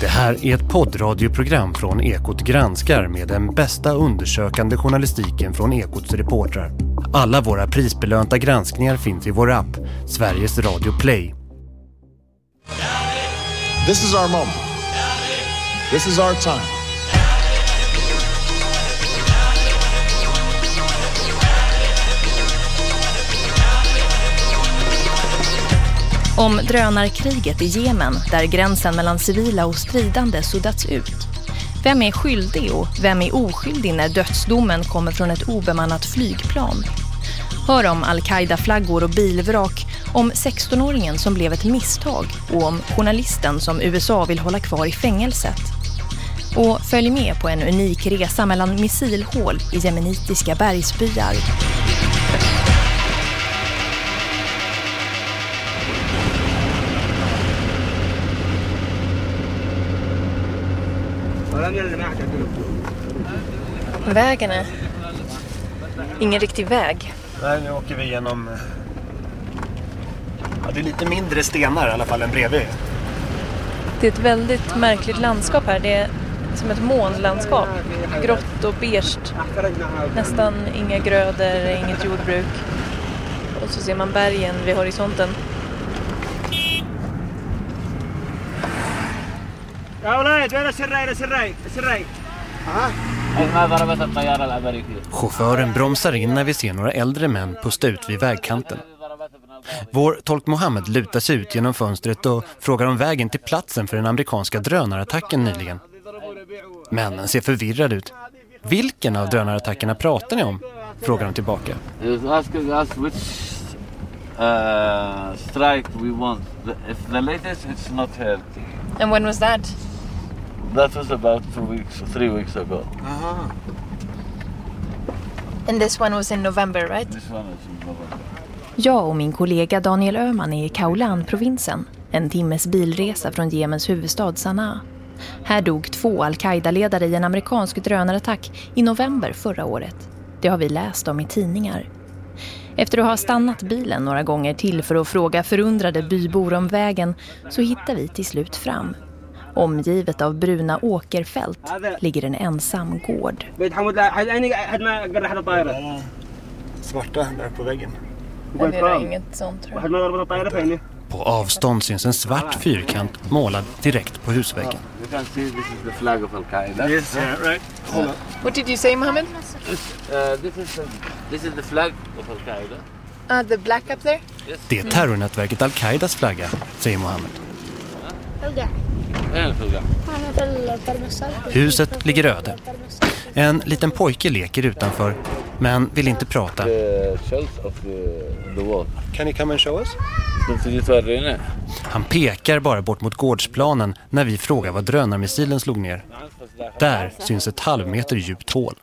Det här är ett poddradioprogram från Ekot granskar med den bästa undersökande journalistiken från Ekots reportrar. Alla våra prisbelönta granskningar finns i vår app, Sveriges Radio Play. This is our moment. This is our time. Om drönarkriget i Jemen där gränsen mellan civila och stridande suddats ut. Vem är skyldig och vem är oskyldig när dödsdomen kommer från ett obemannat flygplan? Hör om Al-Qaida-flaggor och bilvrak, om 16-åringen som blev ett misstag och om journalisten som USA vill hålla kvar i fängelset. Och följ med på en unik resa mellan missilhål i jemenitiska bergsbyar. Vägen är ingen riktig väg. Nej, nu åker vi genom... Ja, det är lite mindre stenar i alla fall än bredvid. Det är ett väldigt märkligt landskap här. Det är som ett månlandskap. Grått och beige. Nästan inga grödor, inget jordbruk. Och så ser man bergen vid horisonten. يا Chauffören bromsar in när vi ser några äldre män pusta ut vid vägkanten. Vår tolk Mohammed lutar sig ut genom fönstret och frågar om vägen till platsen för den amerikanska drönarattacken nyligen. Männen ser förvirrade ut. Vilken av drönarattackerna pratar ni om? Frågar de tillbaka. And when was that? That was about two weeks, three weeks ago. And this one was in November, right? This one is in November. Jag och min kollega Daniel Öhman är i Kaulan-provinsen. En timmes bilresa från Jemens huvudstad Sanaa. Här dog två al-Qaida-ledare i en amerikansk drönarattack i november förra året. Det har vi läst om i tidningar. Efter att ha stannat bilen några gånger till för att fråga förundrade bybor om vägen så hittar vi till slut fram. Omgivet av bruna åkerfält ligger en ensam gård. Svarta där på väggen. På avstånd syns en svart fyrkant målad direkt på husväggen. You can see Mohammed? Det är terrornätverket Al-Qaidas flagga, säger Mohammed. Huset ligger öde. En liten pojke leker utanför, men vill inte prata. Kan ni komma och show oss? Han pekar bara bort mot gårdsplanen när vi frågar vad drönarmissilen slog ner. Där syns ett halvmeter djupt hål.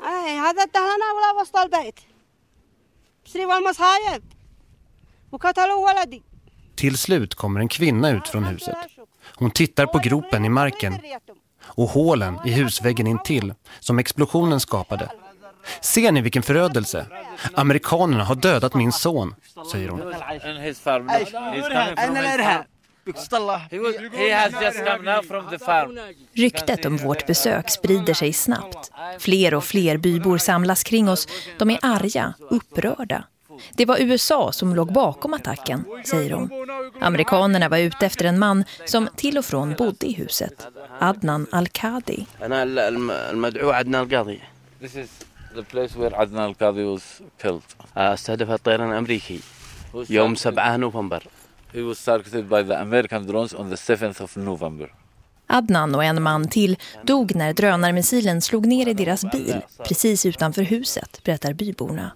Till slut kommer en kvinna ut från huset. Hon tittar på gropen i marken och hålen i husväggen intill som explosionen skapade. Ser ni vilken förödelse? Amerikanerna har dödat min son, säger hon. The farm. Ryktet om vårt besök sprider sig snabbt. Fler och fler bybor samlas kring oss. De är arga, upprörda. Det var USA som låg bakom attacken, säger hon. Amerikanerna var ute efter en man som till och från bodde i huset. Adnan Al-Qadi. انا الم- المدعو عدنان القاضي This is the place where Adnan al-Qadi was killed. استهدف الطيران الامريكي Who was يوم targeted- 7 نوفمبر He was targeted by the American drones on the 7th of November. Adnan och en man till dog när drönarmissilen slog ner i deras bil precis utanför huset, berättar byborna.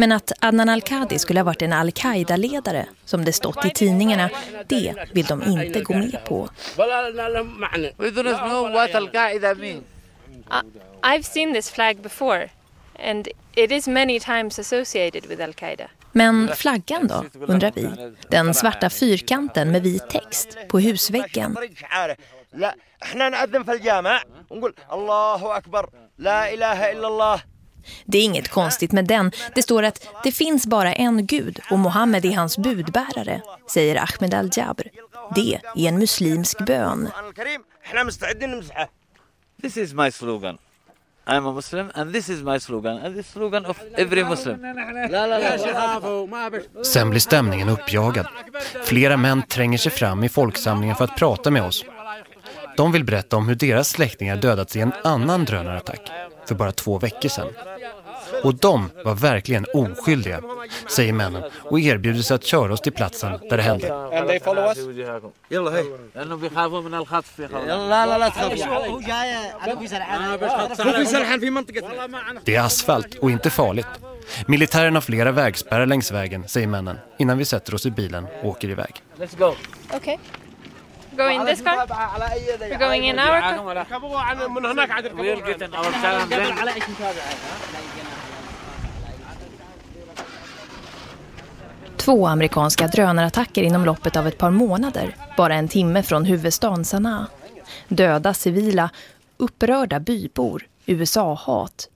Men att Adnan al-Qadi skulle ha varit en al-Qaida-ledare, som det stått i tidningarna, det vill de inte gå med på. We do not know what Al-Qaeda means. I've seen this flag before, and it is many times associated with Al Qaeda. Men flaggan då, undrar vi. Den svarta fyrkanten med vit text på husväggen. لا احنا نأذن في الجامع ونقول الله أكبر لا إله إلا الله det är inget konstigt med den. Det står att det finns bara en gud och Mohammed är hans budbärare, säger Ahmed al-Jabr. Det är en muslimsk bön. This is my slogan. I'm a Muslim and this is my slogan and the slogan of every Muslim. Sen blir stämningen uppjagad. Flera män tränger sig fram i folksamlingen för att prata med oss. De vill berätta om hur deras släktingar dödats i en annan drönarattack för bara två veckor sedan. Och de var verkligen oskyldiga, säger männen och erbjuder sig att köra oss till platsen där det hände. Det är asfalt och inte farligt. Militären har flera vägspärrar längs vägen, säger männen, innan vi sätter oss i bilen och åker iväg. Let's. Okay. Go in this car? We're going in our car? We'll get in our car and then Två amerikanska drönarattacker inom loppet av ett par månader, bara en timme från huvudstaden Sanaa. Döda civila, upprörda bybor, USA-hat.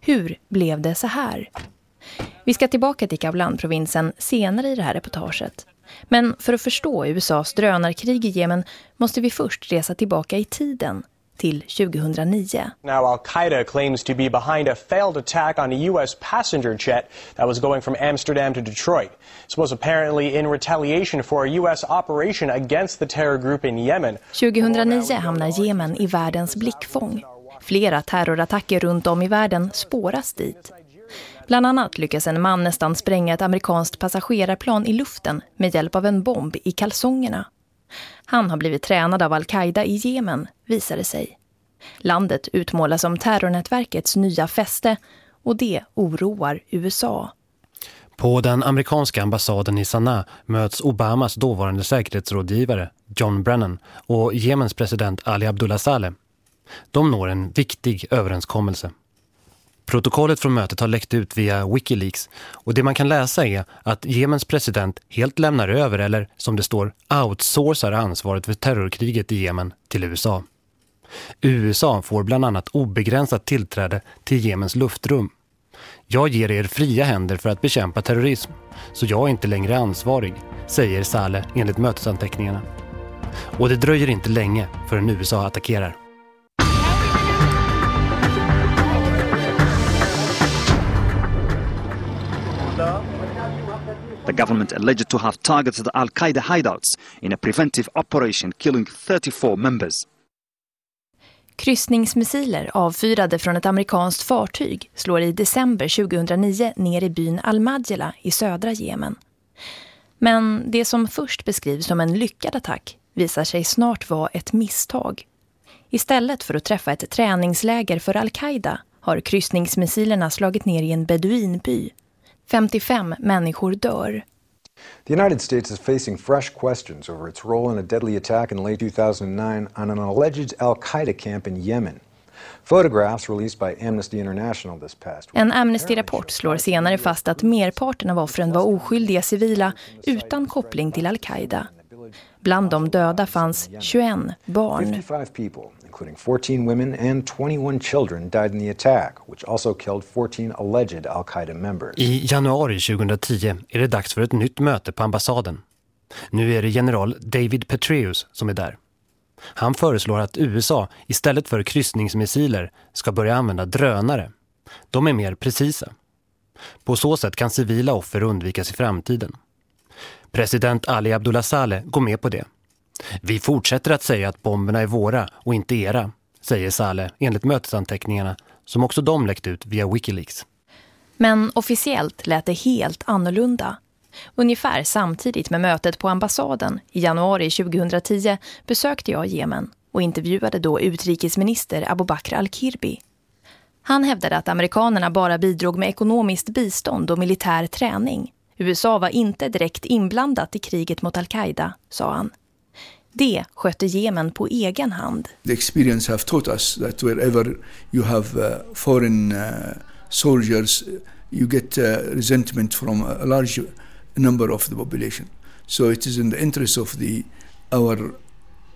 Hur blev det så här? Vi ska tillbaka till Kablan-provinsen senare i det här reportaget. Men för att förstå USAs drönarkrig i Jemen måste vi först resa tillbaka i tiden till 2009. Now, Al Qaeda claims to be behind a failed attack on a U.S. passenger jet that was going from Amsterdam to Detroit. This was apparently in retaliation for a U.S. operation against the terror group in Yemen. 2009 hamnar Jemen i världens blickfång. Flera terrorattacker runt om i världen spåras dit. Bland annat lyckas en man nästan spränga ett amerikanskt passagerarplan i luften med hjälp av en bomb i kalsongerna. Han har blivit tränad av Al-Qaida i Jemen, visar det sig. Landet utmålas som terrornätverkets nya fäste och det oroar USA. På den amerikanska ambassaden i Sanaa möts Obamas dåvarande säkerhetsrådgivare John Brennan och Jemens president Ali Abdullah Saleh. De når en viktig överenskommelse. Protokollet från mötet har läckt ut via Wikileaks och det man kan läsa är att Jemens president helt lämnar över eller, som det står, outsourcar ansvaret för terrorkriget i Jemen till USA. USA får bland annat obegränsat tillträde till Jemens luftrum. Jag ger er fria händer för att bekämpa terrorism, så jag är inte längre ansvarig, säger Saleh enligt mötesanteckningarna. Och det dröjer inte länge förrän USA attackerar. The government alleged to have targeted Al Qaeda hideouts in a preventive operation, killing 34 members. Kryssningsmissiler avfyrade från ett amerikanskt fartyg slår i december 2009 ner i byn Al-Madjala i södra Jemen. Men det som först beskrivs som en lyckad attack visar sig snart vara ett misstag. Istället för att träffa ett träningsläger för Al-Qaida har kryssningsmissilerna slagit ner i en beduinby. 55 människor dör. The United States is facing fresh questions over its role in a deadly attack in late 2009 on an alleged Al Qaeda camp in Yemen. Photographs released by Amnesty International this past week. En Amnesty-rapport slår senare fast att merparten av offren var oskyldiga civila utan koppling till Al-Qaida. Bland de döda fanns 21 barn. 55 people, including 14 women and 21 children, died in the attack, which also killed 14 alleged al-Qaida members. I januari 2010 är det dags för ett nytt möte på ambassaden. Nu är det general David Petraeus som är där. Han föreslår att USA istället för kryssningsmissiler ska börja använda drönare. De är mer precisa. På så sätt kan civila offer undvikas i framtiden. President Ali Abdullah Saleh går med på det. Vi fortsätter att säga att bomberna är våra och inte era, säger Saleh enligt mötesanteckningarna som också de läckt ut via Wikileaks. Men officiellt lät det helt annorlunda. Ungefär samtidigt med mötet på ambassaden i januari 2010 besökte jag Jemen och intervjuade då utrikesminister Abu Bakr al-Kirbi. Han hävdade att amerikanerna bara bidrog med ekonomiskt bistånd och militär träning. USA var inte direkt inblandat i kriget mot al-Qaida, sa han. Det skötte Jemen på egen hand. The experience have taught us that wherever you have uh, foreign uh, soldiers, you get uh, resentment from a large number of the population. So it is in the interest of the our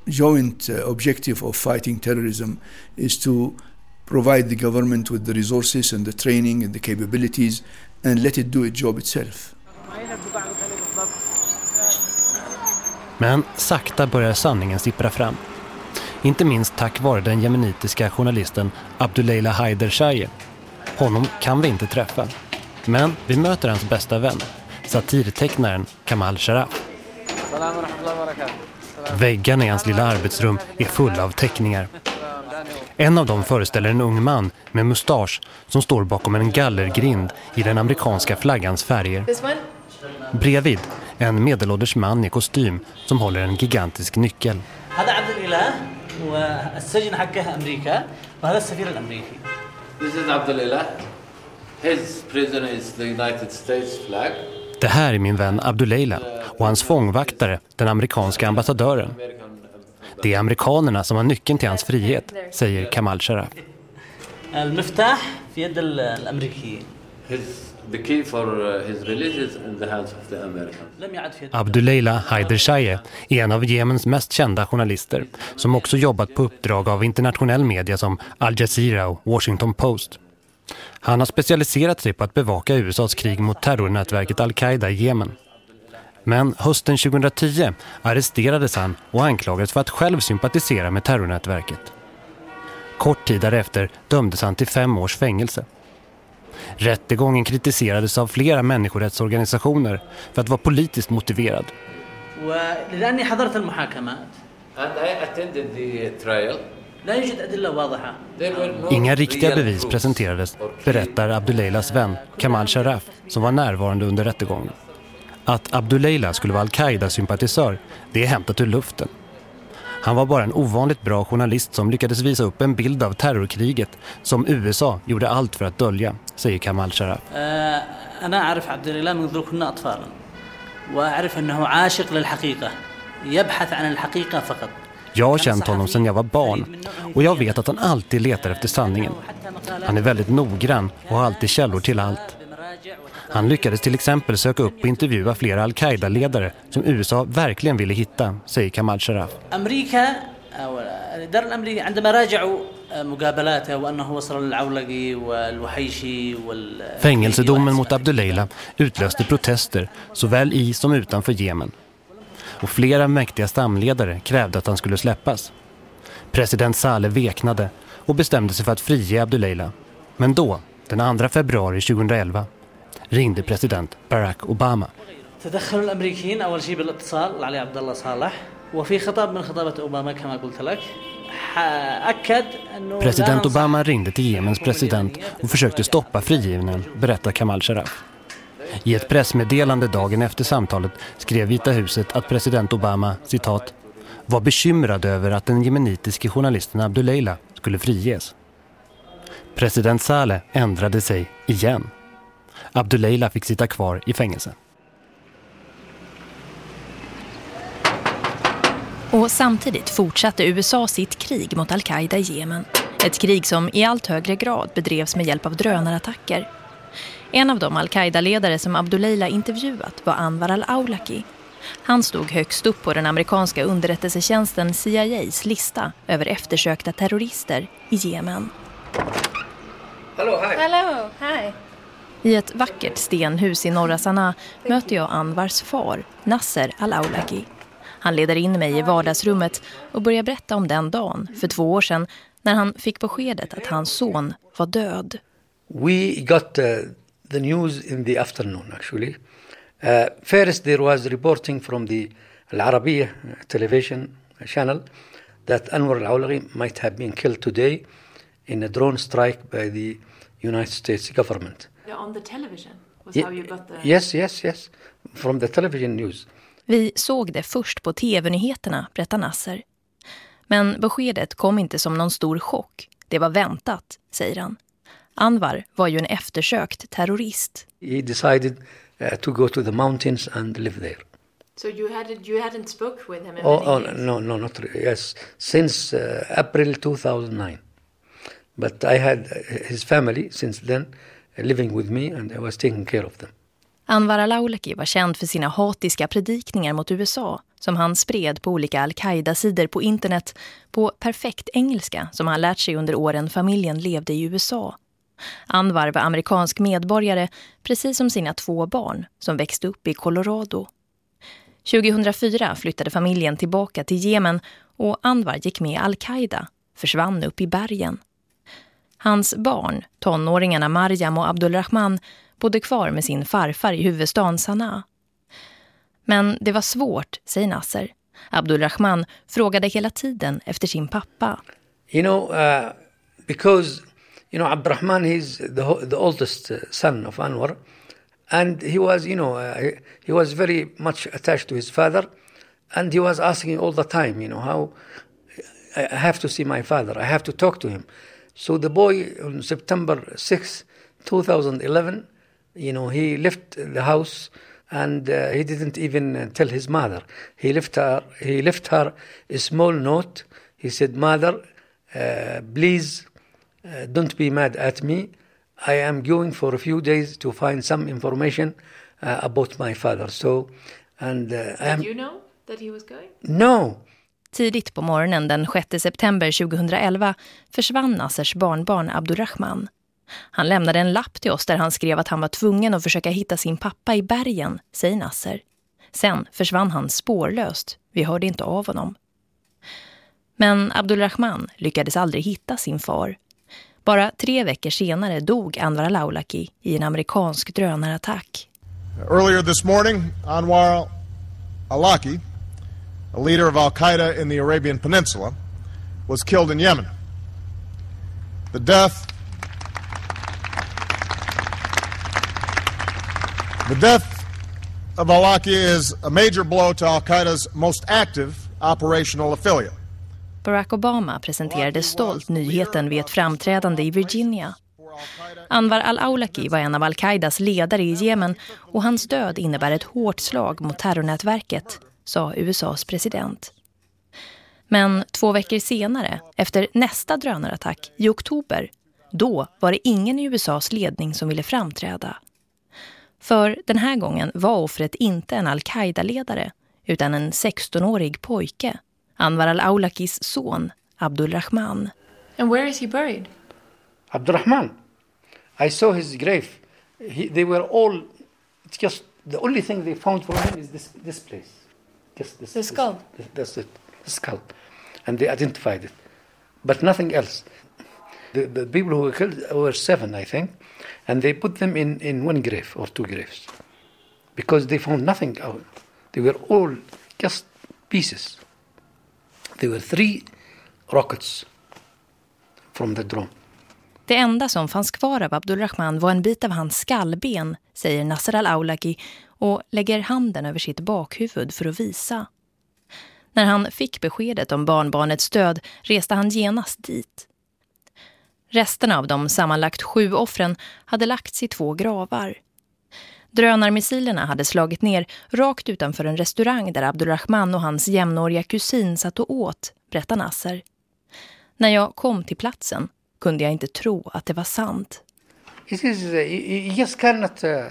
joint uh, objective of fighting terrorism is to provide the government with the resources and the training and the capabilities and let it do its job itself. Men sakta börjar sanningen sippra fram. Inte minst tack vare den jemenitiska journalisten Abduleila Haider Shaye. Honom kan vi inte träffa. Men vi möter hans bästa vän, satirtecknaren Kamal Sharaf. Väggarna i hans lilla arbetsrum är fulla av teckningar. En av dem föreställer en ung man med mustasch som står bakom en gallergrind i den amerikanska flaggans färger. Bredvid en medelålders man i kostym som håller en gigantisk nyckel. هذا عبد الاله والسجن حقه امريكا وهذا السفير الامريكي This is Abdullah. His prison is the United States flag. Det här är min vän Abduleila och hans fångvaktare, den amerikanska ambassadören. Det är amerikanerna som har nyckeln till hans frihet, säger Kamal Sharaf. المفتاح في يد ال- الامريكيين His, The key for uh, his release is in the hands of the Americans. Abdulleila Haidershaye är en av Jemens mest kända journalister som också jobbat på uppdrag av internationell media som Al Jazeera och Washington Post. Han har specialiserat sig på att bevaka USAs krig mot terrornätverket Al-Qaida i Jemen. Men hösten 2010 arresterades han och anklagades för att själv sympatisera med terrornätverket. Kort tid därefter dömdes han till fem års fängelse. Rättegången kritiserades av flera människorättsorganisationer för att vara politiskt motiverad. ولاني حضرت المحاكمات And I attended the trial. لا يوجد ادله واضحه There were no Inga riktiga real bevis proofs presenterades, or clear berättar Abduleilas vän Kamal Sharaf som var närvarande under rättegången. Att Abduleila skulle vara Al-Qaida-sympatisör, det är hämtat ur luften. Han var bara en ovanligt bra journalist som lyckades visa upp en bild av terrorkriget som USA gjorde allt för att dölja, säger Kamal Sharaf. آه، انا اعرف عبد الاله منذ كنا اطفالا واعرف انه عاشق للحقيقه يبحث عن الحقيقه فقط Jag har känt honom sedan jag var barn och jag vet att han alltid letar efter sanningen. Han är väldigt noggrann och har alltid källor till allt. Han lyckades till exempel söka upp och intervjua flera Al-Qaida-ledare som USA verkligen ville hitta, säger Kamal Sharaf. امريكا او الاداره الامريكيه عندما راجعوا آه، مقابلاته وانه وصل للعولقي والوحيشي وال Fängelsedomen mot Abduleila utlöste protester såväl i som utanför Jemen. Och flera mäktiga stamledare krävde att han skulle släppas. President Saleh veknade och bestämde sig för att frige Abduleila. Men då, den 2 februari 2011, ringde president Barack Obama. تدخل الامريكيين اول شيء بالاتصال علي عبد الله صالح وفي خطاب من خطابات اوباما كما قلت لك ح- اكد انه لا President ننصح Obama ringde till Jemens president och försökte stoppa frigivningen, berättar Kamal Sharaf. I ett pressmeddelande dagen efter samtalet skrev Vita huset att president Obama, citat, var bekymrad över att den jemenitiske journalisten Abduleila skulle friges. President Saleh ändrade sig igen. Abduleila fick sitta kvar i fängelse. Och samtidigt fortsatte USA sitt krig mot Al-Qaida i Jemen. Ett krig som i allt högre grad bedrevs med hjälp av drönarattacker. En av de Al-Qaida-ledare som Abduleila intervjuat var Anwar al-Awlaki. Han stod högst upp på den amerikanska underrättelsetjänsten CIAs lista över eftersökta terrorister i Jemen. Hello, hi. Hello, hi. I ett vackert stenhus i norra Sanaa möter jag Anwars far, Nasser al-Awlaki. Han leder in mig i vardagsrummet och börjar berätta om den dagen, för två år sedan, när han fick beskedet att hans son var död. We got uh, the news in the afternoon, actually. Uh, first, there was reporting from the Al Arabiya television channel that Anwar al Awlaqi might have been killed today in a drone strike by the United States government on the television was Ye- Yes, yes, yes. From the television news. Vi såg det först på tv-nyheterna, berättar Nasser. Men beskedet kom inte som någon stor chock. Det var väntat, säger han. Anwar var ju en eftersökt terrorist. He decided uh, to go to the mountains and live there. So you hadn't you hadn't spoke with him Oh, oh no, no, not really. Yes, since uh, April 2009. But I had uh, his family since then living with me and I was taking care of them. Anwar al-Awlaki var känd för sina hatiska predikningar mot USA som han spred på olika al-Qaida-sidor på internet på perfekt engelska som han lärt sig under åren familjen levde i USA. Anwar var amerikansk medborgare precis som sina två barn som växte upp i Colorado. 2004 flyttade familjen tillbaka till Jemen och Anwar gick med al-Qaida, försvann upp i bergen. Hans barn, tonåringarna Mariam och Abdulrahman, bodde kvar med sin farfar i huvudstaden Sanaa. Men det var svårt, säger Nasser. Abdulrahman frågade hela tiden efter sin pappa. You know, uh, because you know Abdulrahman is the the oldest uh, son of Anwar and he was you know uh, he was very much attached to his father and he was asking all the time you know how I have to see my father I have to talk to him so the boy on September 6 2011 you know he left the house and uh, he didn't even tell his mother he left her he left her a small note he said mother uh, please uh, don't be mad at me I am going for a few days to find some information uh, about my father. So, and uh, I am... Did you know that he was going? No. Tidigt på morgonen den 6 september 2011 försvann Nassers barnbarn Abdurrahman. Han lämnade en lapp till oss där han skrev att han var tvungen att försöka hitta sin pappa i bergen, säger Nasser. Sen försvann han spårlöst. Vi hörde inte av honom. Men Abdulrahman lyckades aldrig hitta sin far. Bara tre veckor senare dog Anwar Laulaki i en amerikansk drönarattack. Earlier this morning, Anwar Alaki a leader of al-Qaeda in the Arabian Peninsula, was killed in Yemen. The death The death of al-Awlaki is a major blow to al-Qaeda's most active operational affiliate. Barack Obama presenterade stolt nyheten vid ett framträdande i Virginia. Anwar al-Awlaki var en av al-Qaidas ledare i Jemen och hans död innebär ett hårt slag mot terrornätverket, sa USAs president. Men två veckor senare, efter nästa drönarattack i oktober, då var det ingen i USAs ledning som ville framträda. För den här gången var offret inte en al-Qaida-ledare utan en 16-årig pojke Anwar al-Awlakis son, Abdulrahman. And where is he buried? Abdurrahman. I saw his grave. He, they were all just the only thing they found for him is this this place. This. The skull. This, that's it. The skull. And they identified it. But nothing else. The, the people who were killed were seven, I think. And they put them in, in one grave or two graves. Because they found nothing out. They were all just pieces. There were three rockets from the drone. Det enda som fanns kvar av Abdulrahman var en bit av hans skallben, säger Nasser al-Awlaki och lägger handen över sitt bakhuvud för att visa. När han fick beskedet om barnbarnets död reste han genast dit. Resterna av de sammanlagt sju offren hade lagts i två gravar. Drönarmissilerna hade slagit ner rakt utanför en restaurang där Abdulrahman och hans jämnåriga kusin satt och åt, berättar Nasser. När jag kom till platsen kunde jag inte tro att det var sant. It is, uh, cannot uh,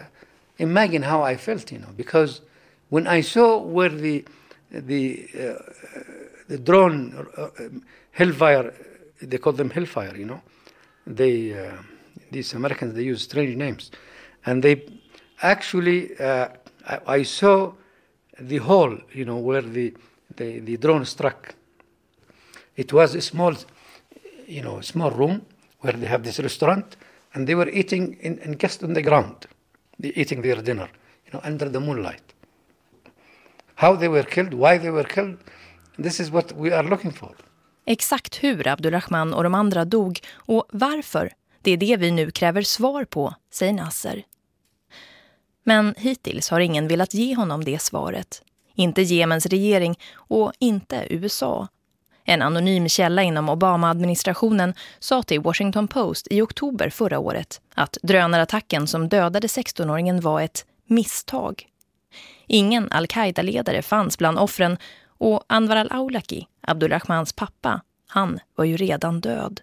imagine how I felt, you know, because when I saw where the the uh, the drone uh, Hellfire, they call them Hellfire, you know, they uh, these Americans they use strange names, and they actually uh, I, I, saw the hole, you know, where the, the, the drone struck. It was a small, you know, small room where they have this restaurant, and they were eating in, in just on the ground, eating their dinner, you know, under the moonlight. How they were killed, why they were killed, this is what we are looking for. Exakt hur Abdulrahman och de andra dog och varför, det är det vi nu kräver svar på, säger Nasser. Men hittills har ingen velat ge honom det svaret. Inte Jemens regering och inte USA. En anonym källa inom Obama-administrationen sa till Washington Post i oktober förra året att drönarattacken som dödade 16-åringen var ett misstag. Ingen al-Qaida-ledare fanns bland offren och Anwar al-Awlaki, Abdulrahmans pappa, han var ju redan död.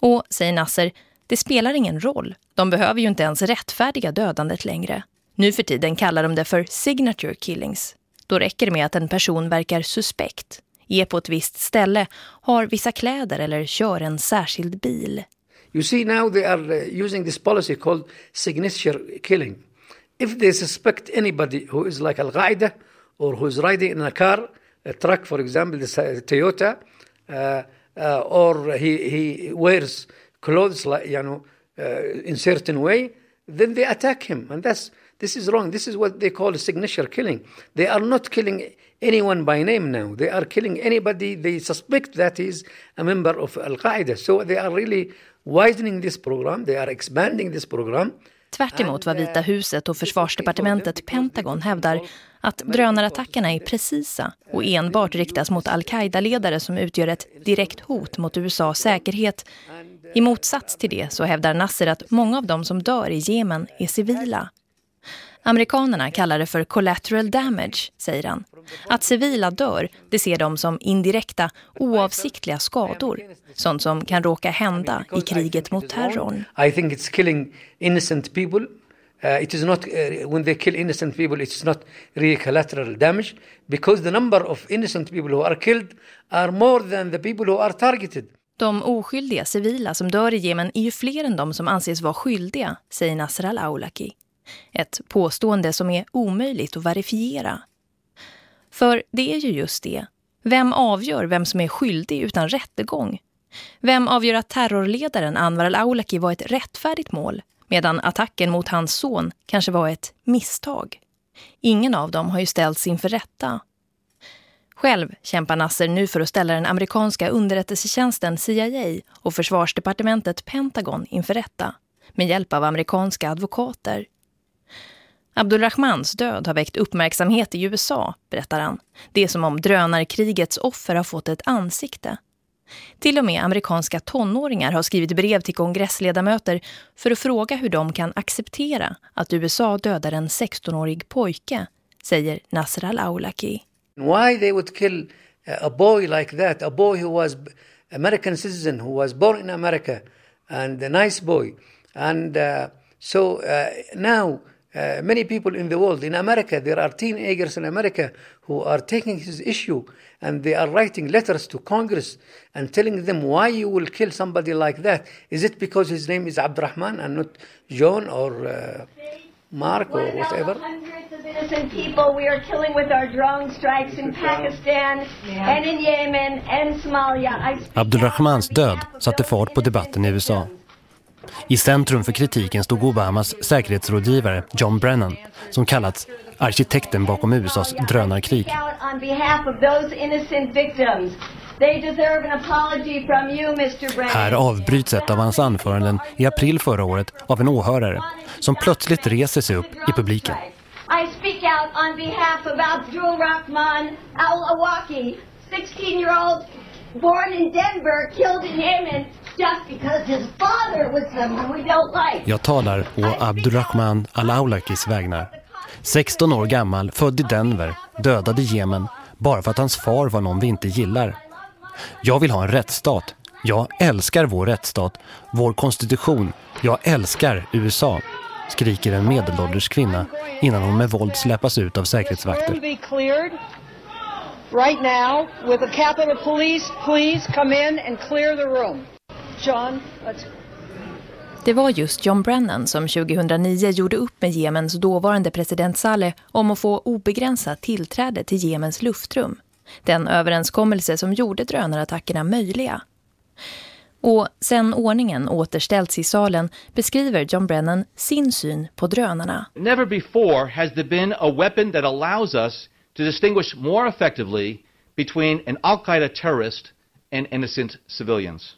Och, säger Nasser, det spelar ingen roll. De behöver ju inte ens rättfärdiga dödandet längre. Nu för tiden kallar de det för signature killings. Då räcker det med att en person verkar suspekt, är på ett visst ställe, har vissa kläder eller kör en särskild bil. You see now they are uh, using this policy called signature killing. If they suspect anybody who is like Al-Qaeda or who is riding in a car, a truck for example, this uh, Toyota, uh, uh, or he, he wears clothes like, you know, uh, in certain way, then they attack him. And that's, this is wrong. This is what they call signature killing. They are not killing anyone by name now. They are killing anybody they suspect that is a member of Al-Qaeda. So they are really widening this program. They are expanding this program. Tvärt vad Vita huset och försvarsdepartementet Pentagon hävdar att drönarattackerna är precisa och enbart riktas mot al-Qaida-ledare som utgör ett direkt hot mot USAs säkerhet. I motsats till det så hävdar Nasser att många av dem som dör i Jemen är civila. Amerikanerna kallar det för collateral damage, säger han. Att civila dör, det ser de som indirekta, oavsiktliga skador. Sånt som kan råka hända i kriget mot terrorn. I think it's killing innocent people. Uh, it is not uh, when they kill innocent people it's not really collateral damage because the number of innocent people who are killed are more than the people who are targeted. De oskyldiga civila som dör i Jemen är ju fler än de som anses vara skyldiga, säger Nasr al-Awlaki. Ett påstående som är omöjligt att verifiera. För det är ju just det. Vem avgör vem som är skyldig utan rättegång? Vem avgör att terrorledaren Anwar al-Awlaki var ett rättfärdigt mål medan attacken mot hans son kanske var ett misstag? Ingen av dem har ju ställts inför rätta. Själv kämpar Nasser nu för att ställa den amerikanska underrättelsetjänsten CIA och försvarsdepartementet Pentagon inför rätta med hjälp av amerikanska advokater. Abdulrahmans död har väckt uppmärksamhet i USA, berättar han. Det är som om drönarkrigets offer har fått ett ansikte. Till och med amerikanska tonåringar har skrivit brev till kongressledamöter för att fråga hur de kan acceptera att USA dödar en 16-årig pojke, säger Nasr al-Awlaki. Why they would kill a boy like that, a boy who was American citizen, who was born in America, and a nice boy. And uh, so uh, now Uh, many people in the world, in America, there are teenagers in America who are taking this issue and they are writing letters to Congress and telling them why you will kill somebody like that. Is it because his name is Abdurrahman and not John or uh, Mark or whatever? Hundreds of innocent people we are killing with our drone strikes in Pakistan and in Yemen and Somalia. Abdulrahmans död satte fart på debatten i USA. I centrum för kritiken stod Obamas säkerhetsrådgivare John Brennan som kallats arkitekten bakom USAs drönarkrig. Här avbryts ett av hans anföranden i april förra året av en åhörare som plötsligt reser sig upp i publiken. I speak out on behalf of Abdul Rahman al-Awaki, 16-year-old born in Denver, killed in Yemen jag talar å Abdurrahman al-Awlakis vägnar. 16 år gammal, född i Denver, dödad i Jemen bara för att hans far var någon vi inte gillar. Jag vill ha en rättsstat. Jag älskar vår rättsstat, vår konstitution. Jag älskar USA, skriker en medelålders kvinna innan hon med våld släppas ut av säkerhetsvakter. Right now, with the Capitol Police, please come in and clear the room. John, det var just John Brennan som 2009 gjorde upp med Jemens dåvarande president Saleh om att få obegränsat tillträde till Jemens luftrum. Den överenskommelse som gjorde drönarattackerna möjliga. Och sen ordningen återställts i salen beskriver John Brennan sin syn på drönarna. Never before has there been a weapon that allows us to distinguish more effectively between an Al-Qaeda terrorist and innocent civilians.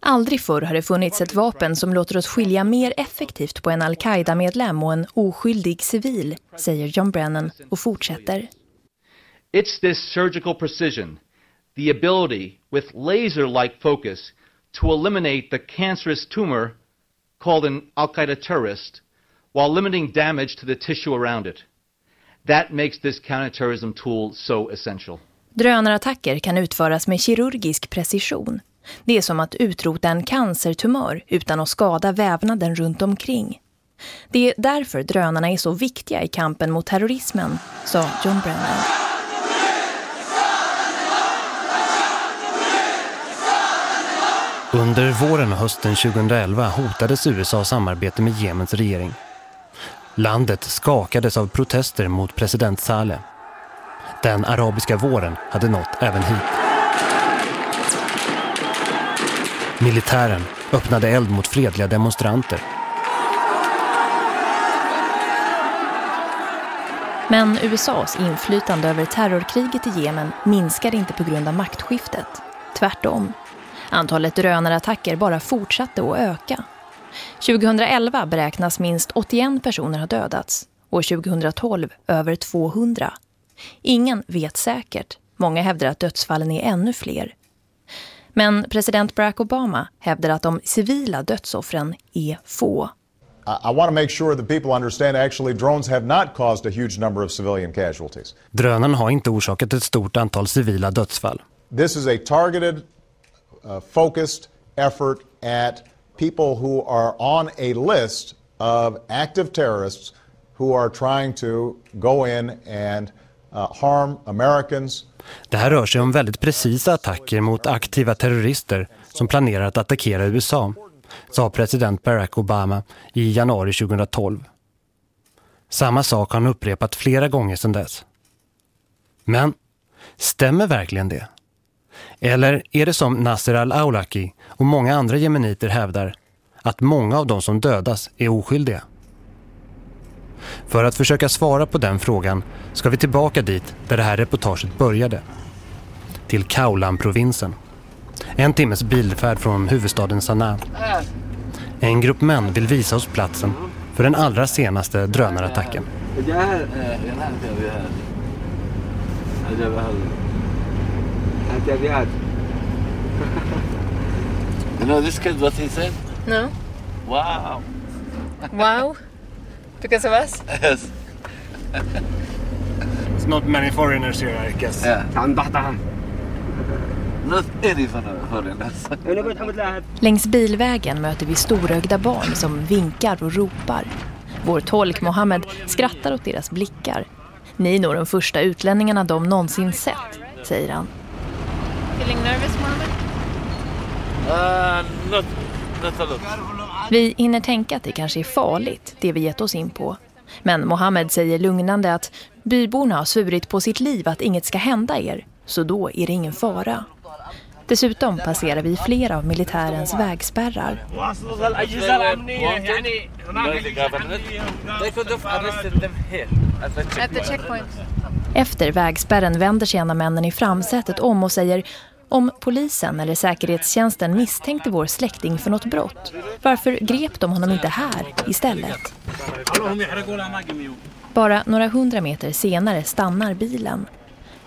Aldrig förr har det funnits ett vapen som låter oss skilja mer effektivt på en al-Qaida-medlem och en oskyldig civil, säger John Brennan och fortsätter. It's this surgical precision, the ability with laser-like focus to eliminate the cancerous tumor called an al-Qaeda terrorist while limiting damage to the tissue around it. That makes this counterterrorism tool so essential. Drönarattacker kan utföras med kirurgisk precision det är som att utrota en cancertumör utan att skada vävnaden runt omkring. Det är därför drönarna är så viktiga i kampen mot terrorismen, sa John Brennan. Under våren och hösten 2011 hotades USA samarbete med Jemens regering. Landet skakades av protester mot president Saleh. Den arabiska våren hade nått även hit. Militären öppnade eld mot fredliga demonstranter. Men USAs inflytande över terrorkriget i Jemen minskade inte på grund av maktskiftet. Tvärtom. Antalet drönarattacker bara fortsatte att öka. 2011 beräknas minst 81 personer ha dödats. År 2012 över 200. Ingen vet säkert. Många hävdar att dödsfallen är ännu fler. Men president Barack Obama hävdar att de civila dödsoffren är få. I, want to make sure that people understand actually drones have not caused a huge number of civilian casualties. Drönaren har inte orsakat ett stort antal civila dödsfall. This is a targeted, uh, focused effort at people who are on a list of active terrorists who are trying to go in and uh, harm Americans. Det här rör sig om väldigt precisa attacker mot aktiva terrorister som planerar att attackera USA, sa president Barack Obama i januari 2012. Samma sak har han upprepat flera gånger sedan dess. Men stämmer verkligen det? Eller är det som Nasser al-Awlaki och många andra jemeniter hävdar att många av de som dödas är oskyldiga? För att försöka svara på den frågan ska vi tillbaka dit där det här reportaget började. Till Kaulan-provinsen. En timmes bilfärd från huvudstaden Sanaa. En grupp män vill visa oss platsen för den allra senaste drönarattacken. You know this kid what he said? No. Wow. Wow. Because of us? Yes. It's not many foreigners here, I guess. Yeah. Not any foreigners. Längs bilvägen möter vi storögda barn som vinkar och ropar. Vår tolk Mohammed skrattar åt deras blickar. Ni är nog de första utlänningarna de någonsin sett, säger han. Feeling nervous, Mohammed? Uh, not, not a lot. Vi hinner tänka att det kanske är farligt, det vi gett oss in på. Men Mohammed säger lugnande att byborna har svurit på sitt liv att inget ska hända er, så då är det ingen fara. Dessutom passerar vi flera av militärens vägspärrar. Efter vägspärren vänder sig en av männen i framsätet om och säger om polisen eller säkerhetstjänsten misstänkte vår släkting för något brott, varför grep de honom inte här istället? Bara några hundra meter senare stannar bilen.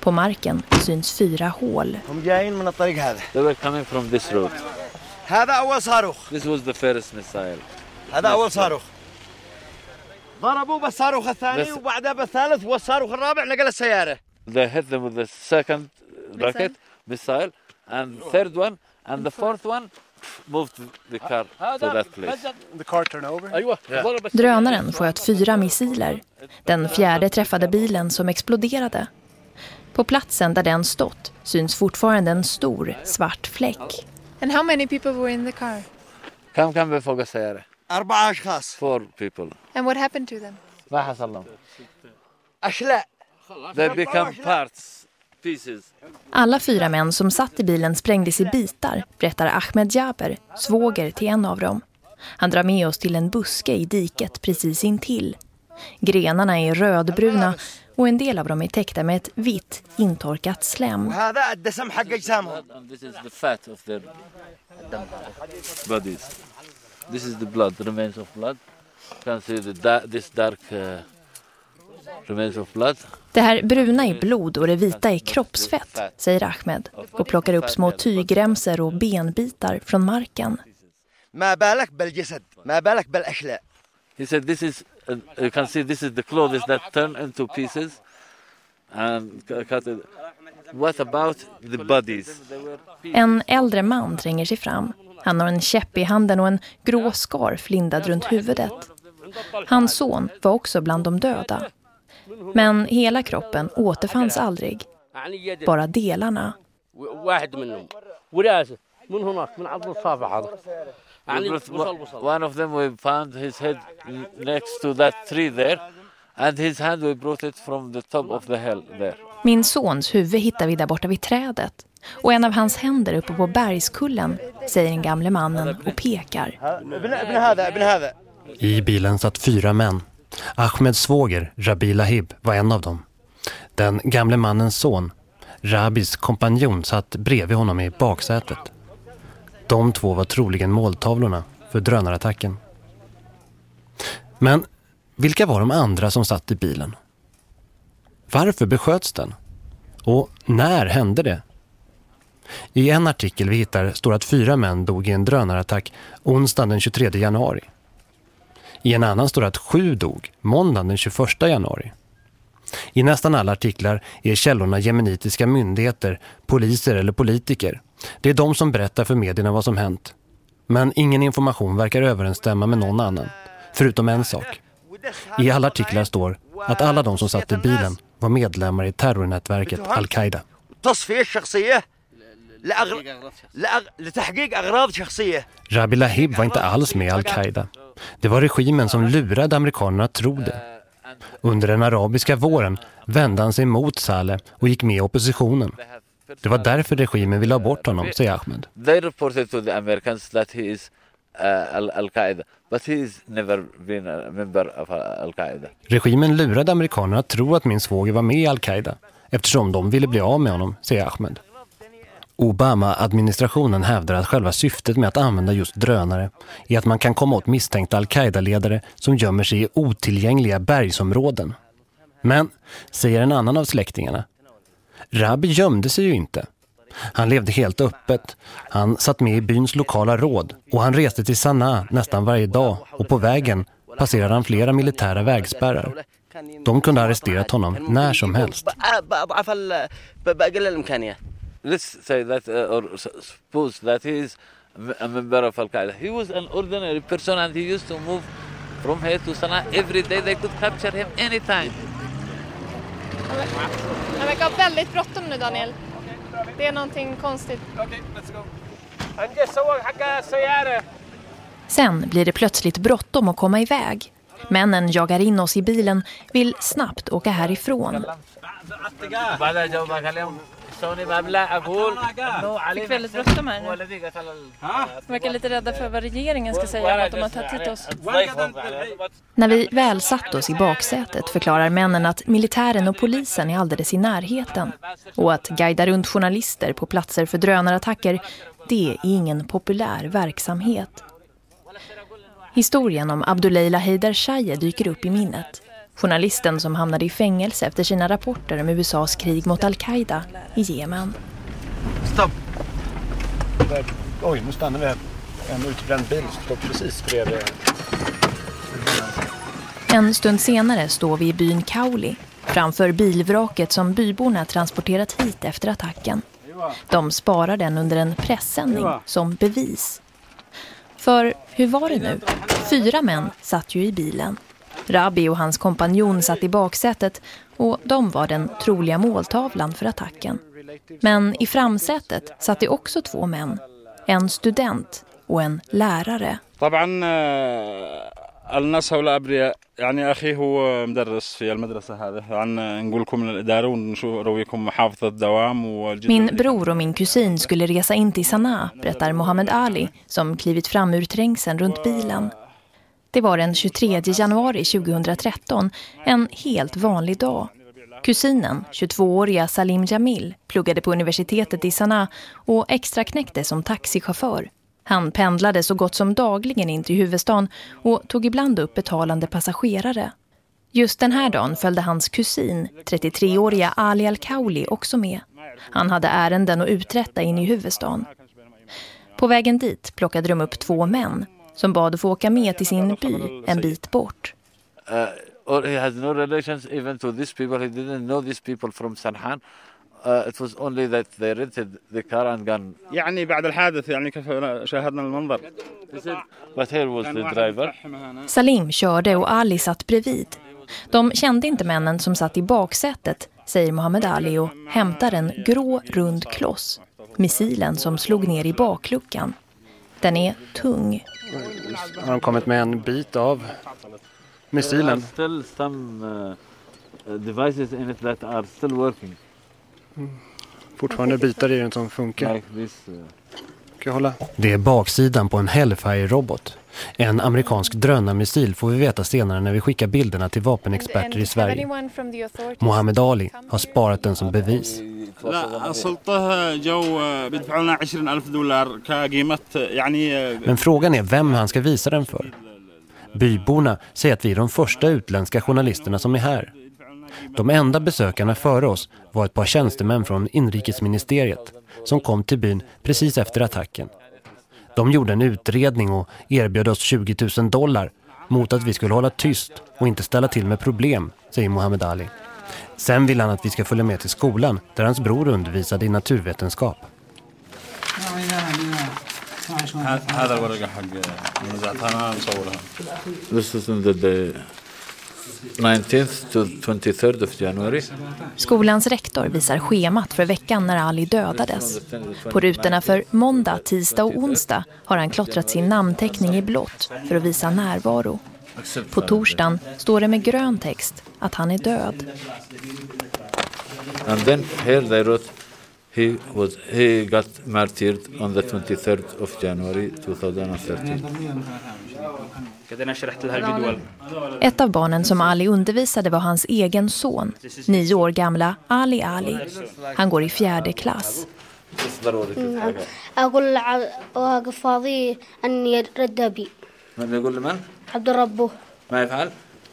På marken syns fyra hål. هم جايين من الطريق هذا. They were coming from this road. هذا أول صاروخ This was the first missile. هذا أول صاروخ ضربوا بالصاروخ الثاني بس- وبعدها بالثالث والصاروخ الرابع نقل السيارة They hit them with the second rocket missile, and third one, and the fourth one moved the car to that place. The car turned over أيوة. ضرب الس- Drönaren sköt fyra missiler. Den fjärde träffade bilen som exploderade. På platsen där den stått syns fortfarande en stor svart fläck. And how many people were in the car? كم كان بفوق السيارة؟ أربعة أشخاص Four people. And what happened to them? ما حصل لهم. أشلاء They become parts, pieces. Alla fyra män som satt i bilen sprängdes i bitar, berättar Ahmed Jaber, svåger till en av dem. Han drar med oss till en buske i diket precis intill. Grenarna är rödbruna och en del av dem är täckta med ett vitt, intorkat slem. This is the fat of their bodies. This is the blood, the remains of blood. You can see the, this dark... Uh... Det här bruna är blod och det vita är kroppsfett, säger Ahmed och plockar upp små tygremser och benbitar från marken. En äldre man tränger sig fram. Han har en käpp i handen och en grå skarf lindad runt huvudet. Hans son var också bland de döda. Men hela kroppen återfanns aldrig. Bara delarna. واحد منهم وراسه من هناك من عرض الصافع هذا يعني We brought- وصل وصل One of them we found his head next to that tree there, and his hand we brought it from the top of the hill there. Min sons huvud hittar vi där borta vid trädet. Och en av hans händer uppe på bergskullen, säger den gamle mannen och pekar. ابن ابن هذا ابن هذا I bilen satt fyra män. Ahmeds svåger, Rabi Lahib, var en av dem. Den gamle mannens son, Rabis kompanjon, satt bredvid honom i baksätet. De två var troligen måltavlorna för drönarattacken. Men vilka var de andra som satt i bilen? Varför besköts den? Och när hände det? I en artikel vi hittar står att fyra män dog i en drönarattack onsdagen den 23 januari. I en annan står det att sju dog, måndagen den 21 januari. I nästan alla artiklar är källorna jemenitiska myndigheter, poliser eller politiker. Det är de som berättar för medierna vad som hänt. Men ingen information verkar överensstämma med någon annan, förutom en sak. I alla artiklar står att alla de som satt i bilen var medlemmar i terrornätverket Al-Qaida. Rabi Lahib var inte alls med i Al-Qaida. Det var regimen som lurade amerikanerna att tro det. Under den arabiska våren vände han sig mot Saleh och gick med i oppositionen. Det var därför regimen ville ha bort honom, säger Ahmed. They reported to the Americans that he is uh, Al- Al-Qaeda, but he's never been a member of uh. Regimen lurade amerikanerna att tro att min svåger var med i Al-Qaida eftersom de ville bli av med honom, säger Ahmed. Obama-administrationen hävdar att själva syftet med att använda just drönare är att man kan komma åt misstänkta Al-Qaida-ledare som gömmer sig i otillgängliga bergsområden. Men, säger en annan av släktingarna, Rabbi gömde sig ju inte. Han levde helt öppet. Han satt med i byns lokala råd och han reste till Sanaa nästan varje dag och på vägen passerade han flera militära vägspärrar. De kunde ha arresterat honom när som helst let's say that uh, or suppose that he is a member of Al Qaeda. He was an ordinary person and he used to move from here to Sana'a every day. They could capture him anytime. Han verkar ha väldigt bråttom nu Daniel. Det är någonting konstigt. Sen blir det plötsligt bråttom att komma iväg. Männen jagar in oss i bilen, vill snabbt åka härifrån. بعدها جاوبك اليوم سوني ببلع اقول انه علينا Fick väldigt bråttom här هو nu. الذي قتل ال- De verkar lite rädda för vad regeringen ska säga om att de har tagit hit oss. ضيفهم عليه. När vi väl satt oss i baksätet förklarar männen att militären och polisen är alldeles i närheten. Och att guida runt journalister på platser för drönarattacker, det är ingen populär verksamhet. Historien om Abdullah Heider Shaye dyker upp i minnet. Journalisten som hamnade i fängelse efter sina rapporter om USAs krig mot Al-Qaida i Jemen. Stopp! Oj, nu stannar vi här. En utbränd bil står precis bredvid. En stund senare står vi i byn Kauli framför bilvraket som byborna transporterat hit efter attacken. De sparar den under en pressändning som bevis. För hur var det nu? Fyra män satt ju i bilen. Rabi och hans kompanjon satt i baksätet och de var den troliga måltavlan för attacken. Men i framsätet satt det också två män. En student och en lärare. طبعا آه، الناس هؤلاء أبرياء يعني أخي هو مدرس في المدرسة هذه عن نقول لكم من الإدارة ونرويكم محافظة الدوام والجدة Min bror och min kusin skulle resa in till Sanaa, berättar Mohammed Ali, som klivit fram ur trängseln runt bilen. Det var den 23 januari 2013, en helt vanlig dag. Kusinen, 22-åriga Salim Jamil, pluggade på universitetet i Sanaa och extra knäckte som taxichaufför. Han pendlade så gott som dagligen in till huvudstaden och tog ibland upp betalande passagerare. Just den här dagen följde hans kusin, 33-åriga Ali Al-Kauli, också med. Han hade ärenden att uträtta in i huvudstaden. På vägen dit plockade de upp två män som bad att få åka med till sin by en bit bort. Uh, or he has no relations even to these people. He didn't know these people from Sanhan. Uh, it was only that they rented the car and gone. يعني بعد الحادث يعني كيف شاهدنا المنظر But here was the driver. Salim körde och Ali satt bredvid. De kände inte männen som satt i baksätet, säger Mohammed Ali och hämtar en grå rund kloss. missilen som slog ner i bakluckan. den är tung. Har de kommit med en bit av missilen? Still some uh, devices in it that are still working. Fortfarande bitar i den som funkar. Like this. Uh, Ska jag hålla? Det är baksidan på en Hellfire-robot. En amerikansk drönarmissil får vi veta senare när vi skickar bilderna till vapenexperter i Sverige. Mohammed Ali har sparat den som bevis. Men frågan är vem han ska visa den för. Byborna säger att vi är de första utländska journalisterna som är här. De enda besökarna före oss var ett par tjänstemän från inrikesministeriet som kom till byn precis efter attacken. De gjorde en utredning och erbjöd oss 20 000 dollar mot att vi skulle hålla tyst och inte ställa till med problem, säger Mohammed Ali. Sen vill han att vi ska följa med till skolan där hans bror undervisade i naturvetenskap. This is the 19th to 23rd of January. Skolans rektor visar schemat för veckan när Ali dödades. På rutorna för måndag, tisdag och onsdag har han klottrat sin namnteckning i blått för att visa närvaro. På torsdagen står det med grön text att han är död. And then here they wrote he was he got martyred on the 23rd of January 2013. Ett av barnen som Ali undervisade var hans egen son, nio år gamla Ali Ali. Han går i fjärde klass. نعم أقول ع- واقف فاضي أن يرد أبي من يقول لمن؟ عبد ربه ما يفعل؟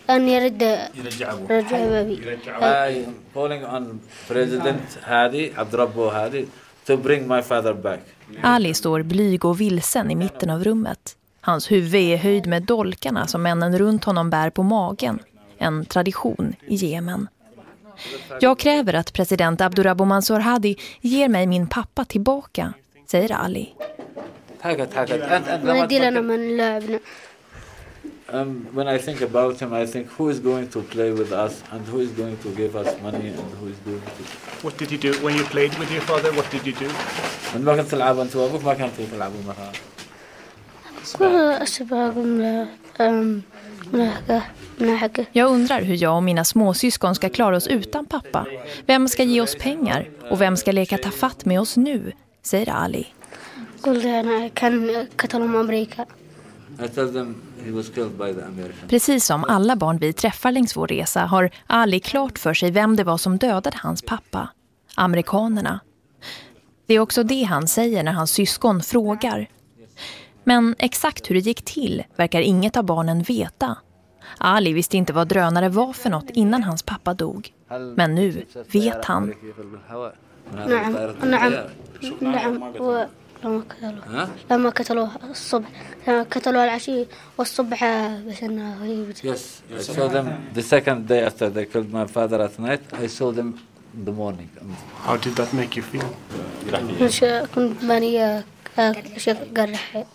أن يرد يرجع أبوه رجع أبي I am calling on President Hadi, Abdurabbo Hadi, to bring my father back. Ali står blyg och vilsen i mitten av rummet. Hans huvud är höjd med dolkarna som männen runt honom bär på magen. En tradition i Jemen. Jag kräver att president Abdurrabbo Mansour Hadi ger mig min pappa tillbaka, säger Ali. حاجة حاجة أنت أنت ما لما يدي لنا تفكر- من لعبنا Um, when I think about him, I think who is going to play with us and who is going to give us money and who is going to. What did you do when you played with your father? What did you do? من ما كنت تلعب أنت وأبوك ما كنتوا تلعبوا مثلا. Jag undrar hur jag och mina småsyskon ska klara oss utan pappa. Vem ska ge oss pengar? Och vem ska leka tafatt med oss nu? Säger Ali. Precis som alla barn vi träffar längs vår resa har Ali klart för sig vem det var som dödade hans pappa. Amerikanerna. Det är också det han säger när hans syskon frågar Men exakt hur det gick till verkar inget av barnen veta. Ali visste inte vad drönare var för något innan hans pappa dog. Men nu vet han. نعم نعم نعم و- لما قتلوه ها؟ لما قتلوه الصبح لما قتلوه العشي والصبح بس انه هي بت- Yes, I saw them the second day after they killed my father at night. I saw them in the morning. How did that make you feel? مش كنت بانية أشياء قرح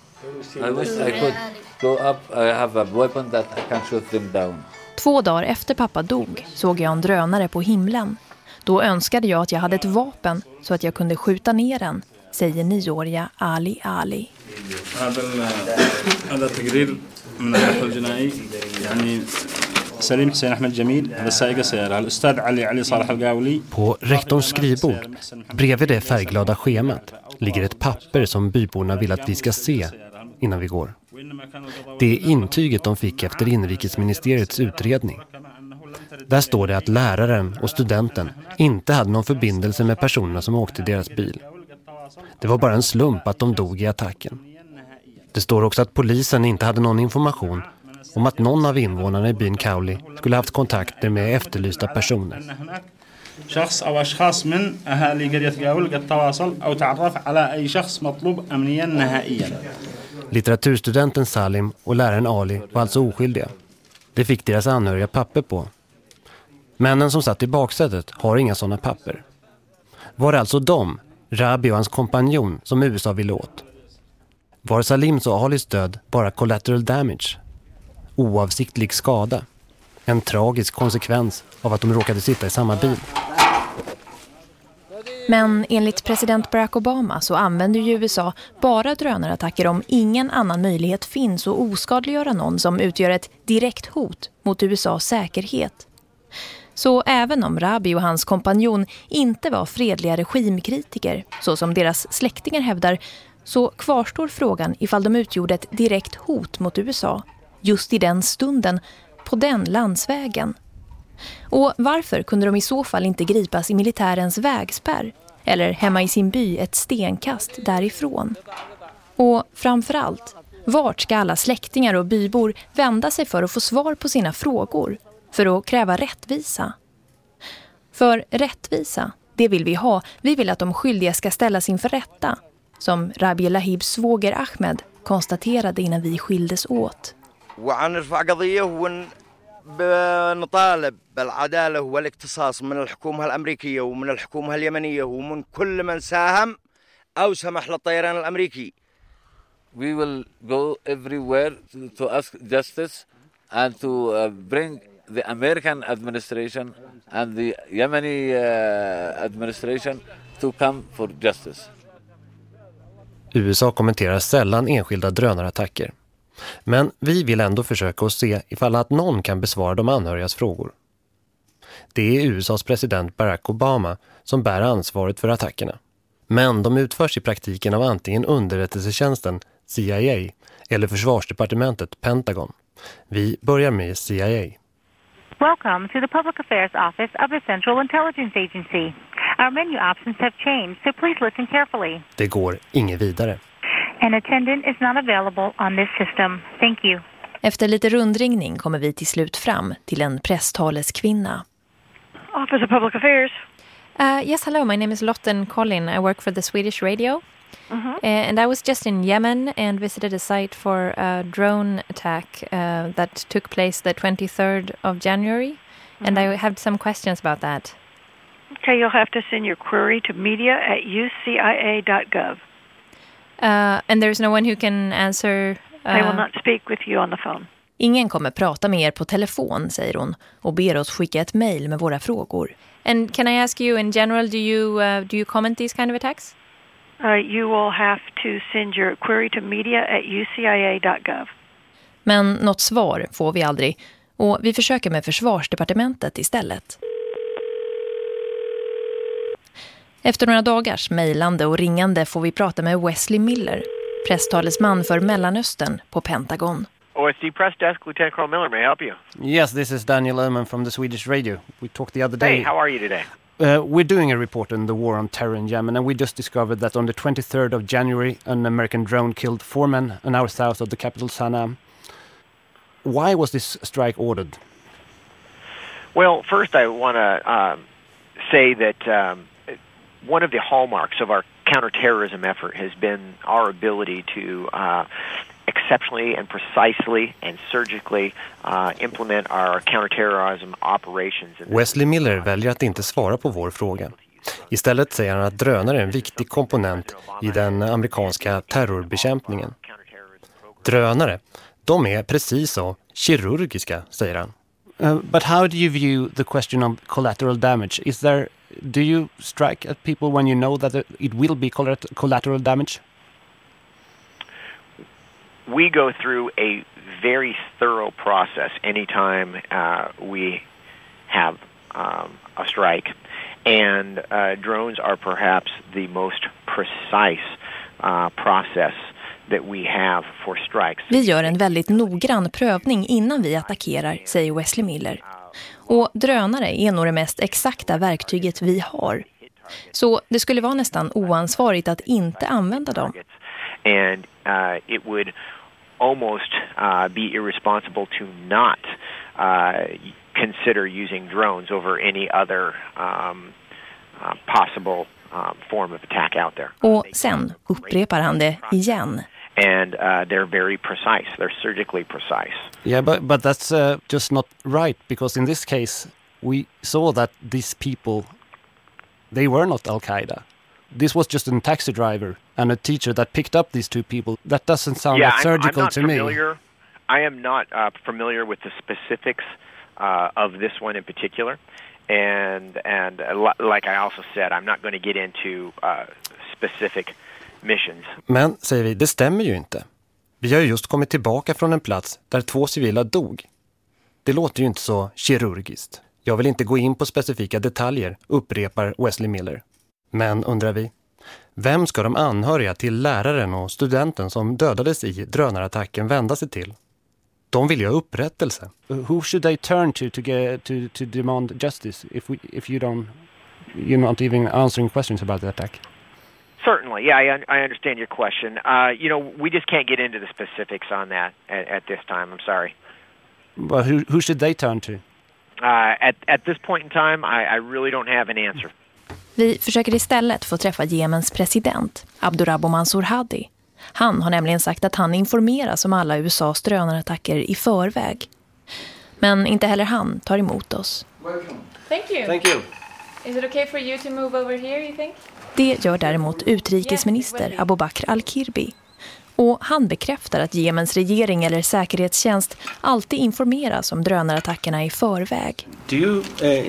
I wish I could go up. I have a weapon that I can shoot them down. Två dagar efter pappa dog såg jag en drönare på himlen. Då önskade jag att jag hade ett vapen så att jag kunde skjuta ner den, säger nioåriga Ali Ali. هذا ال- هذا تقرير من البحث الجنائي يعني سليم حسين احمد جميل هذا سائق السياره الاستاذ علي علي صالح القاولي På rektorns skrivbord, bredvid det färgglada schemat, ligger ett papper som byborna vill att vi ska se innan vi går. Det är intyget de fick efter inrikesministeriets utredning. Där står det att läraren och studenten inte hade någon förbindelse med personerna som åkte i deras bil. Det var bara en slump att de dog i attacken. Det står också att polisen inte hade någon information om att någon av invånarna i byn Kauli skulle haft kontakter med efterlysta personer. هناك شخص او اشخاص من اهالي قريه قاول قد تواصل او تعرف على اي شخص مطلوب امنيا نهائيا Litteraturstudenten Salim och läraren Ali var alltså oskyldiga. Det fick deras anhöriga papper på. Männen som satt i baksätet har inga sådana papper. Var det alltså de, Rabi och hans kompanjon, som USA ville åt? Var Salims och Alis död bara collateral damage? Oavsiktlig skada? En tragisk konsekvens av att de råkade sitta i samma bil. Men enligt president Barack Obama så använder ju USA bara drönarattacker om ingen annan möjlighet finns att oskadliggöra någon som utgör ett direkt hot mot USAs säkerhet. Så även om Rabi och hans kompanjon inte var fredliga regimkritiker, så som deras släktingar hävdar, så kvarstår frågan ifall de utgjorde ett direkt hot mot USA just i den stunden, på den landsvägen. Och varför kunde de i så fall inte gripas i militärens vägspärr eller hemma i sin by ett stenkast därifrån? Och framförallt, vart ska alla släktingar och bybor vända sig för att få svar på sina frågor? För att kräva rättvisa? För rättvisa, det vill vi ha. Vi vill att de skyldiga ska ställas inför rätta. Som Rabi Lahibs svåger Ahmed konstaterade innan vi skildes åt. نطالب بالعدالة والاقتصاص من الحكومة الأمريكية ومن الحكومة اليمنية ومن كل من ساهم أو سمح للطيران الأمريكي. We will go everywhere to, to ask justice and to uh, bring the American administration and the Yemeni uh, administration to come for justice. USA kommenterar sällan enskilda drönarattacker. Men vi vill ändå försöka att se ifall att någon kan besvara de anhörigas frågor. Det är USAs president Barack Obama som bär ansvaret för attackerna. Men de utförs i praktiken av antingen underrättelsetjänsten CIA eller försvarsdepartementet Pentagon. Vi börjar med CIA. Welcome to the Public Affairs Office of the Central Intelligence Agency. Our menu options have changed, so please listen carefully. Det går inget vidare. An attendant is not available on this system. Thank you. Efter lite rundringning kommer vi till slut fram till en presstaleskvinna. Office of Public Affairs. Uh, yes, hello. My name is Lotten Collin. I work for the Swedish radio. Mhm. Uh, and I was just in Yemen and visited a site for a drone attack uh, that took place the 23rd of January. And I have some questions about that. Okay, you'll have to send your query to media at ucia.gov. Uh, and there's no one who can answer... They will uh, not speak with you on the phone. Ingen kommer prata med er på telefon, säger hon och ber oss skicka ett mejl med våra frågor. And can I ask you, in general, do you uh, do you comment these kind of attacks? Uh, you will have to send your query to media at ucia.gov. Men något svar får vi aldrig och vi försöker med försvarsdepartementet istället. Efter några dagars mejlande och ringande får vi prata med Wesley Miller, presstalesman för Mellanöstern på Pentagon. OSD Press Desk, Lieutenant Colonel Miller, may I help you? Yes, this is Daniel Oman from the Swedish radio. We talked the other day. Hey, how are you today? Uh, we're doing a report on the war on terror in Yemen, and we just discovered that on the 23rd of January, an American drone killed four men an hour south of the capital Sana'a. Why was this strike ordered? Well, first I want to um, say that um, one of the hallmarks of our counterterrorism effort has been our ability to uh, exceptionally and precisely and surgically uh, implement our counterterrorism operations. Wesley Miller väljer att inte svara på vår fråga. Istället säger han att drönare är en viktig komponent i den amerikanska terrorbekämpningen. Drönare, de är precis så kirurgiska, säger han. Uh, but how do you view the question of collateral damage? Is there, do you strike at people when you know that it will be collateral damage? we go through a very thorough process anytime uh, we have um, a strike. And uh, drones are perhaps the most precise uh, process that we have for strikes. Vi gör en väldigt noggrann prövning innan vi attackerar, säger Wesley Miller. Och drönare är nog det mest exakta verktyget vi har. Så det skulle vara nästan oansvarigt att inte använda dem. And uh, it would almost uh, be irresponsible to not uh, consider using drones over any other um, uh, possible um, form of attack out there. Och sen upprepar han det igen. And uh, they're very precise. They're surgically precise. Yeah, but, but that's uh, just not right because in this case we saw that these people, they were not Al-Qaeda. This was just a taxi driver and a teacher that picked up these two people. That doesn't sound yeah, like surgical I'm, I'm not to familiar. me. I am not uh, familiar with the specifics uh, of this one in particular. and and uh, like I also said, I'm not going to get into uh, specific missions. Men, säger vi, det stämmer ju inte. Vi har ju just kommit tillbaka från en plats där två civila dog. Det låter ju inte så kirurgiskt. Jag vill inte gå in på specifika detaljer, upprepar Wesley Miller. Men, undrar vi, vem ska de anhöriga till läraren och studenten som dödades i drönarattacken vända sig till? De vill ju ha upprättelse. Who should they turn to to get to to demand justice if we if you don't you're not even answering questions about the attack? Certainly, yeah, I, un I understand your question. Uh, you know, we just can't get into the specifics on that at, at this time. I'm sorry. But who who should they turn to? Uh, at at this point in time, I, I really don't have an answer. Vi försöker istället få träffa Jemens president, Abdurrahman Mansour Hadi. Han har nämligen sagt att han informeras om alla USAs drönarattacker i förväg. Men inte heller han tar emot oss. Thank you. Thank you. Is it okay for you to move over here, you think? Det gör däremot utrikesminister Abu Bakr al-Kirbi. Och han bekräftar att Jemens regering eller säkerhetstjänst alltid informeras om drönarattackerna i förväg. Do you uh,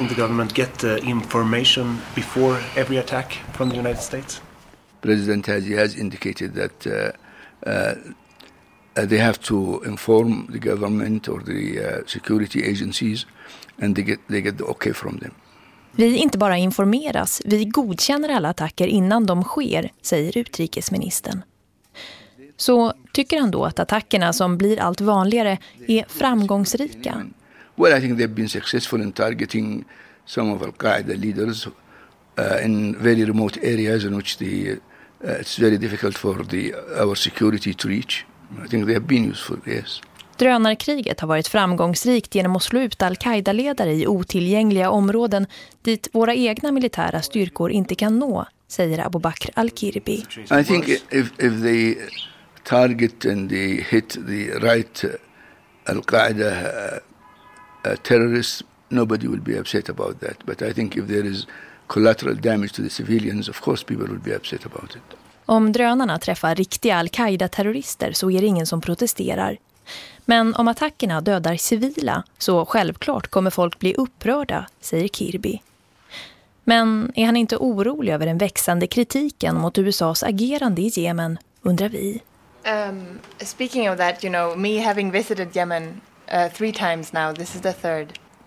in the government get uh, information before every attack from the United States? President Haji has indicated that uh, uh, they have to inform the government or the uh, security agencies and they get, they get the okay from them. Vi inte bara informeras, vi godkänner alla attacker innan de sker, säger utrikesministern. Så tycker han då att attackerna som blir allt vanligare är framgångsrika? Well, I think they've been successful in targeting some of Al-Qaeda leaders uh, in very remote areas in which the, uh, it's very difficult for the, our security to reach. I think they have been useful, yes. Drönarkriget har varit framgångsrikt genom att slå ut al-Qaida-ledare i otillgängliga områden dit våra egna militära styrkor inte kan nå, säger Abu Bakr al-Kirbi. I think if, if they target and they hit the right uh, al-Qaida uh, uh, terrorists, nobody will be upset about that. But I think if there is collateral damage to the civilians, of course people will be upset about it. Om drönarna träffar riktiga al-Qaida-terrorister så är det ingen som protesterar. Men om attackerna dödar civila så självklart kommer folk bli upprörda, säger Kirby. Men är han inte orolig över den växande kritiken mot USAs agerande i Yemen, undrar vi. Um, speaking of that, you know, me having visited Yemen uh, three times now, this is the third.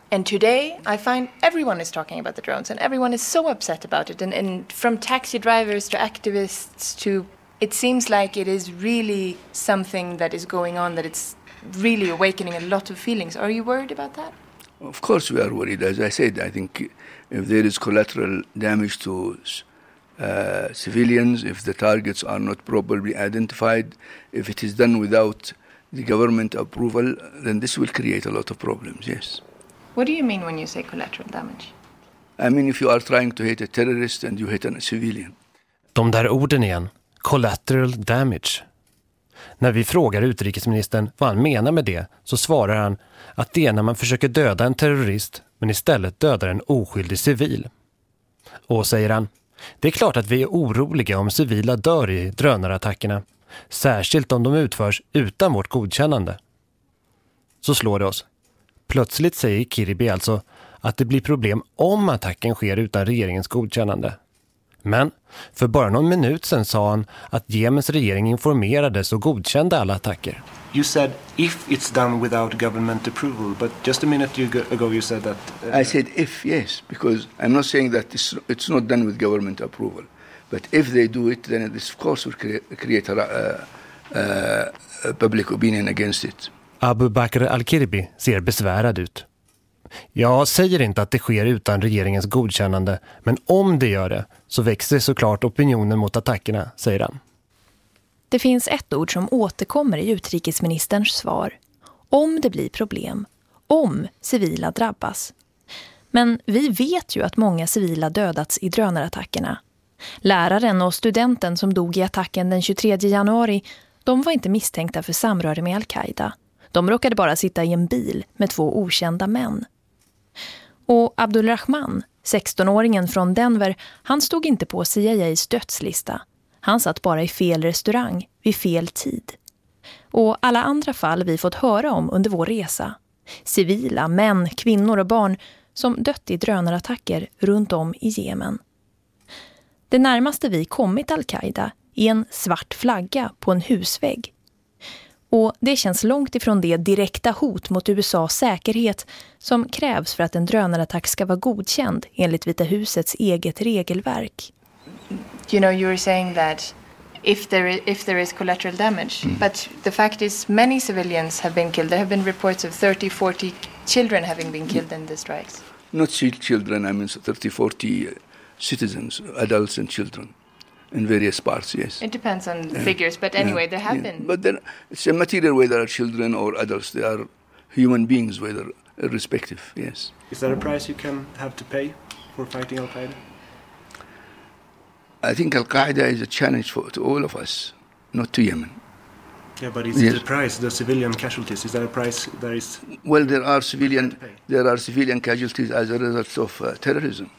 And today I find everyone is talking about the drones and everyone is so upset about it. And, and from taxi drivers to activists to, it seems like it is really something that is going on, that it's really awakening a lot of feelings. Are you worried about that? Of course we are worried. As I said, I think if there is collateral damage to uh, civilians, if the targets are not properly identified, if it is done without the government approval, then this will create a lot of problems, yes. What do you mean when you say collateral damage? I mean if you are trying to hit a terrorist and you hit a civilian. De där orden igen, collateral damage. När vi frågar utrikesministern vad han menar med det så svarar han att det är när man försöker döda en terrorist men istället dödar en oskyldig civil. Och säger han, det är klart att vi är oroliga om civila dör i drönarattackerna, särskilt om de utförs utan vårt godkännande. Så slår det oss. Plötsligt säger Kiribi alltså att det blir problem om attacken sker utan regeringens godkännande. Men för bara någon minut sedan sa han att Jemens regering informerades och godkände alla attacker. You said if it's done without government approval, but just a minute ago you said that... Uh, I said if, yes, because I'm not saying that it's, it's not done with government approval. But if they do it, then this of course will create, create a, uh, uh, a public opinion against it. Abu Bakr al-Kirbi ser besvärad ut. Jag säger inte att det sker utan regeringens godkännande, men om det gör det så växer såklart opinionen mot attackerna, säger han. Det finns ett ord som återkommer i utrikesministerns svar. Om det blir problem. Om civila drabbas. Men vi vet ju att många civila dödats i drönarattackerna. Läraren och studenten som dog i attacken den 23 januari, de var inte misstänkta för samröre med Al-Qaida. De råkade bara sitta i en bil med två okända män. Och Abdulrahman, 16-åringen från Denver, han stod inte på CIAs dödslista. Han satt bara i fel restaurang, vid fel tid. Och alla andra fall vi fått höra om under vår resa. Civila, män, kvinnor och barn. som dött i drönarattacker runt om i Jemen. Det närmaste vi kommit Al-Qaida är en svart flagga på en husvägg. Och det känns långt ifrån det direkta hot mot USAs säkerhet som krävs för att en drönarattack ska vara godkänd enligt Vita husets eget regelverk. You know, you were saying that if there is, if there is collateral damage, but the fact is many civilians have been killed. There have been reports of 30, 40 children having been killed in the strikes. Not chil- children, I mean 30, 40 uh, citizens, adults and children in various parts, yes. It depends on Yeah. figures, but Yeah, anyway, there have yeah. been. But then it's a material whether are children or adults. They are human beings, whether irrespective, yes. Is there a price you can have to pay for fighting Al Qaeda? I think Al Qaeda is a challenge for to all of us, not to Yemen. Yeah, but it's Yes. the price, the civilian casualties. Is there a price there is? Well, there are civilian there are civilian casualties as a result of uh, terrorism.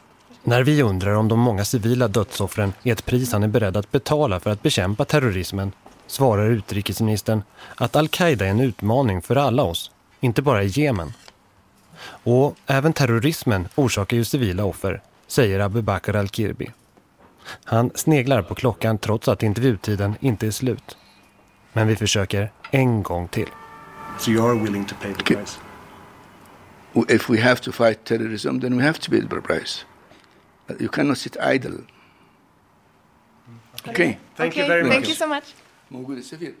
När vi undrar om de många civila dödsoffren är ett pris han är beredd att betala för att bekämpa terrorismen svarar utrikesministern att Al-Qaida är en utmaning för alla oss, inte bara i Jemen. Och även terrorismen orsakar ju civila offer, säger Abu Bakr al-Kirbi. Han sneglar på klockan trots att intervjutiden inte är slut. Men vi försöker en gång till. So you are willing to pay the price? If we have to fight terrorism, then we have to pay the price. Uh, You cannot sit idle. Okay. Thank you okay, very thank much. you so much. موجود السفير